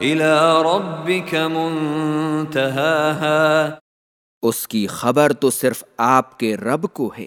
الى ربك منتهاها۔ اس کی خبر تو صرف آپ کے رب کو ہے۔